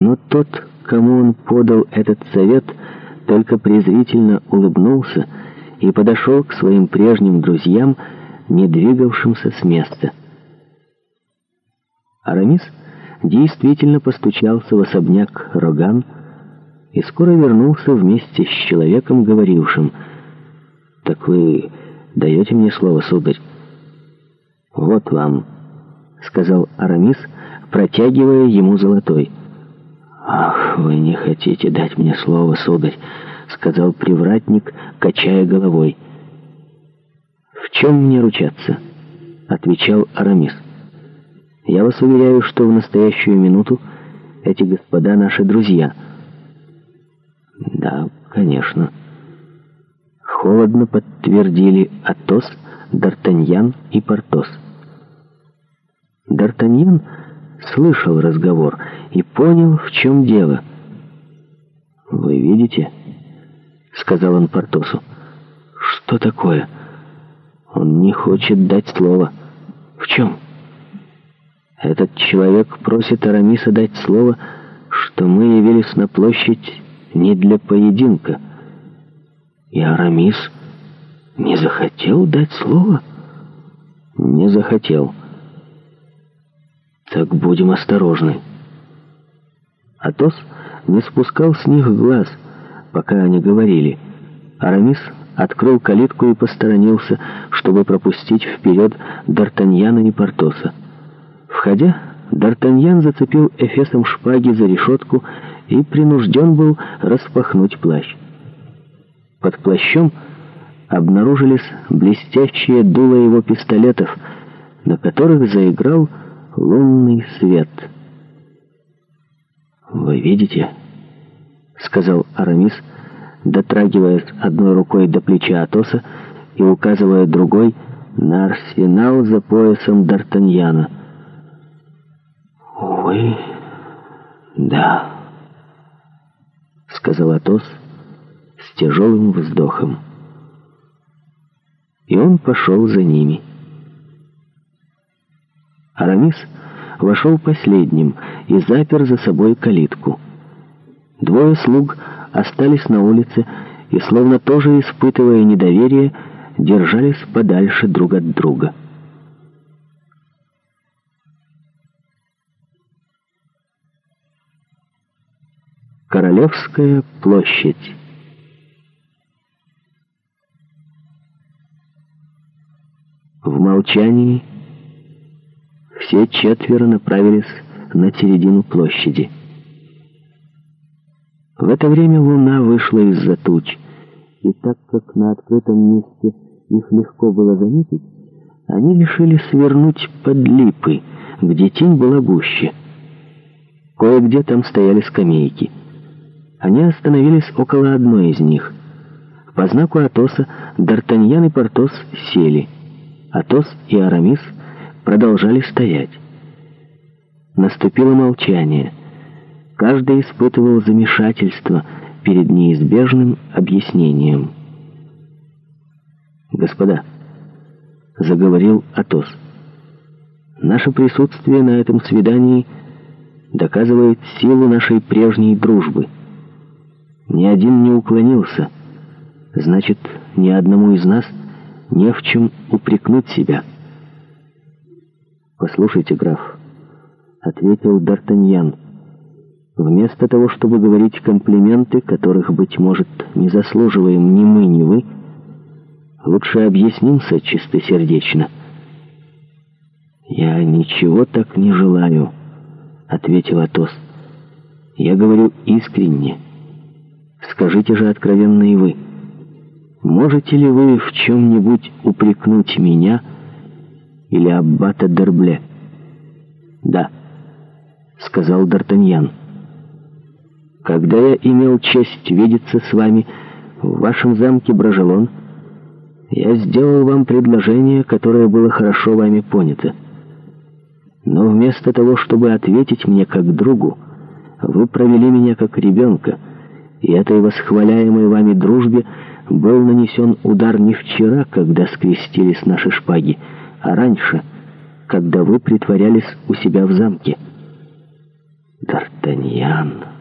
Но тот, кому он подал этот совет, только презрительно улыбнулся и подошел к своим прежним друзьям, не двигавшимся с места. Арамис действительно постучался в особняк Роган и скоро вернулся вместе с человеком, говорившим «Так вы даете мне слово, сударь?» «Вот вам», — сказал Арамис, протягивая ему золотой. «Ах, вы не хотите дать мне слово, сударь», — сказал привратник, качая головой. «В чем мне ручаться?» — отвечал Арамис. «Я вас уверяю, что в настоящую минуту эти господа наши друзья». «Да, конечно». Холодно подтвердили Атос, Д'Артаньян и Портос. Д'Артаньян слышал разговор и понял, в чем дело. «Вы видите?» — сказал он Портосу. «Что такое?» «Он не хочет дать слово». «В чем?» «Этот человек просит Арамиса дать слово, что мы явились на площадь не для поединка». «И Арамис не захотел дать слово?» «Не захотел». «Так будем осторожны». Атос не спускал с них глаз, пока они говорили. Арамис открыл калитку и посторонился, чтобы пропустить вперед Д'Артаньяна и Портоса. Входя, Д'Артаньян зацепил эфесом шпаги за решетку и принужден был распахнуть плащ. Под плащом обнаружились блестящие дула его пистолетов, на которых заиграл лунный свет — «Вы видите?» — сказал Арамис, дотрагиваясь одной рукой до плеча Атоса и указывая другой на арсенал за поясом Д'Артаньяна. «Увы, да», — сказал Атос с тяжелым вздохом. И он пошел за ними. Арамис вошел последним и запер за собой калитку. Двое слуг остались на улице и, словно тоже испытывая недоверие, держались подальше друг от друга. Королевская площадь В молчании все четверо направились на середину площади. В это время луна вышла из-за туч, и так как на открытом месте их легко было заметить, они решили свернуть под липы, где тень была гуще. Кое-где там стояли скамейки. Они остановились около одной из них. По знаку Атоса Д'Артаньян и Портос сели. Атос и Арамис — продолжали стоять. Наступило молчание. Каждый испытывал замешательство перед неизбежным объяснением. «Господа», — заговорил Атос, — «наше присутствие на этом свидании доказывает силу нашей прежней дружбы. Ни один не уклонился, значит, ни одному из нас не в чем упрекнуть себя». «Послушайте, граф», — ответил Д'Артаньян, — «вместо того, чтобы говорить комплименты, которых, быть может, не заслуживаем ни мы, ни вы, лучше объяснимся чистосердечно». «Я ничего так не желаю», — ответил Атос. «Я говорю искренне. Скажите же откровенно и вы, можете ли вы в чем-нибудь упрекнуть меня, — или Аббата Дербле. «Да», — сказал Д'Артаньян. «Когда я имел честь видеться с вами в вашем замке Брожелон, я сделал вам предложение, которое было хорошо вами понято. Но вместо того, чтобы ответить мне как другу, вы провели меня как ребенка, и этой восхваляемой вами дружбе был нанесен удар не вчера, когда скрестились наши шпаги, а раньше, когда вы притворялись у себя в замке. Д'Артаньян...